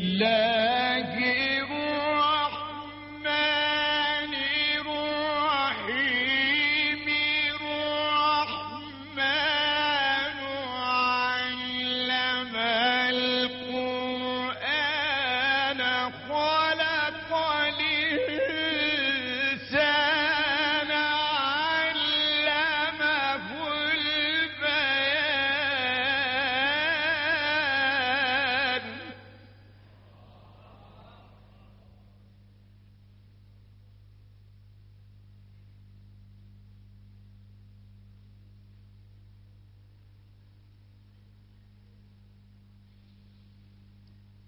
الله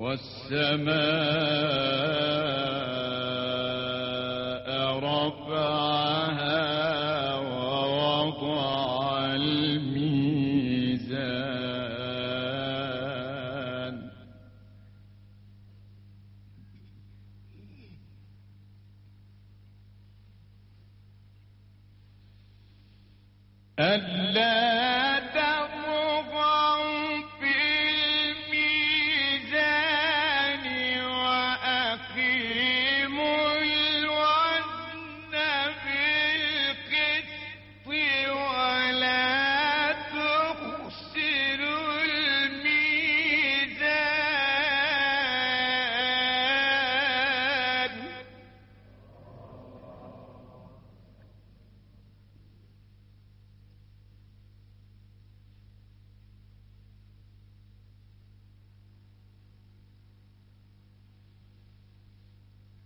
والسماء رفعها ووضع الميزان. ألا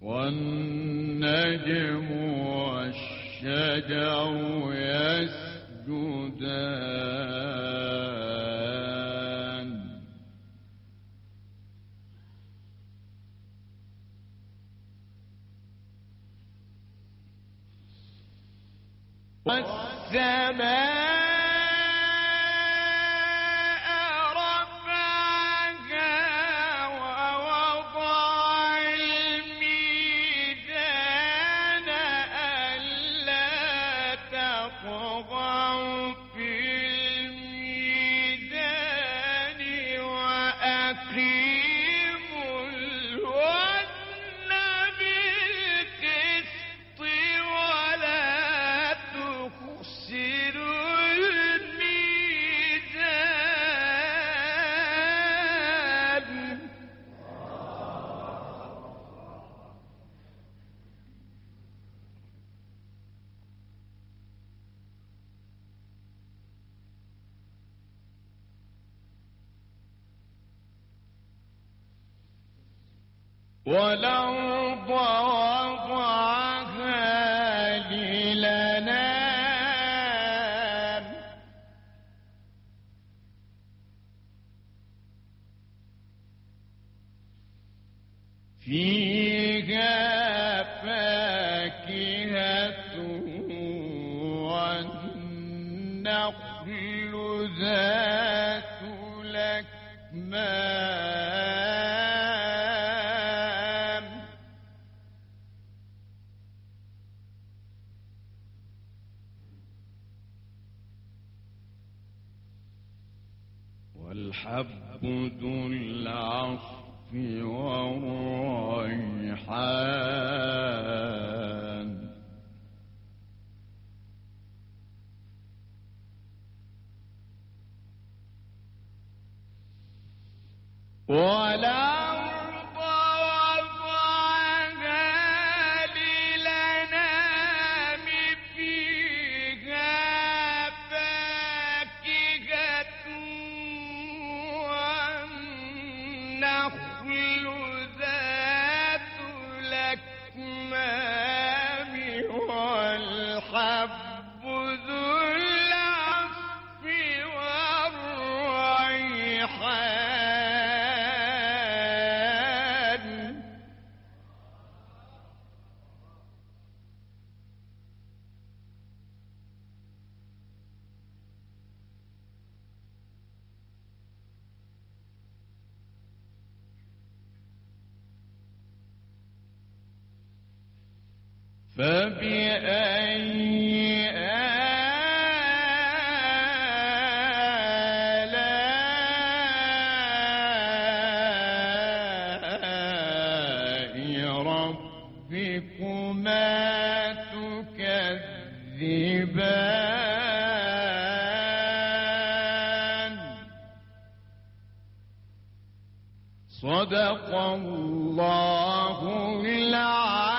والنجم والشجر يسجدان. والسماء Rabbi والأرض وضعها للنام فيها فاكهة والنخل ذات الحب ذو العصف والريحان. ولا فبأي آلاء ربكما تكذبان؟ صدق الله العظيم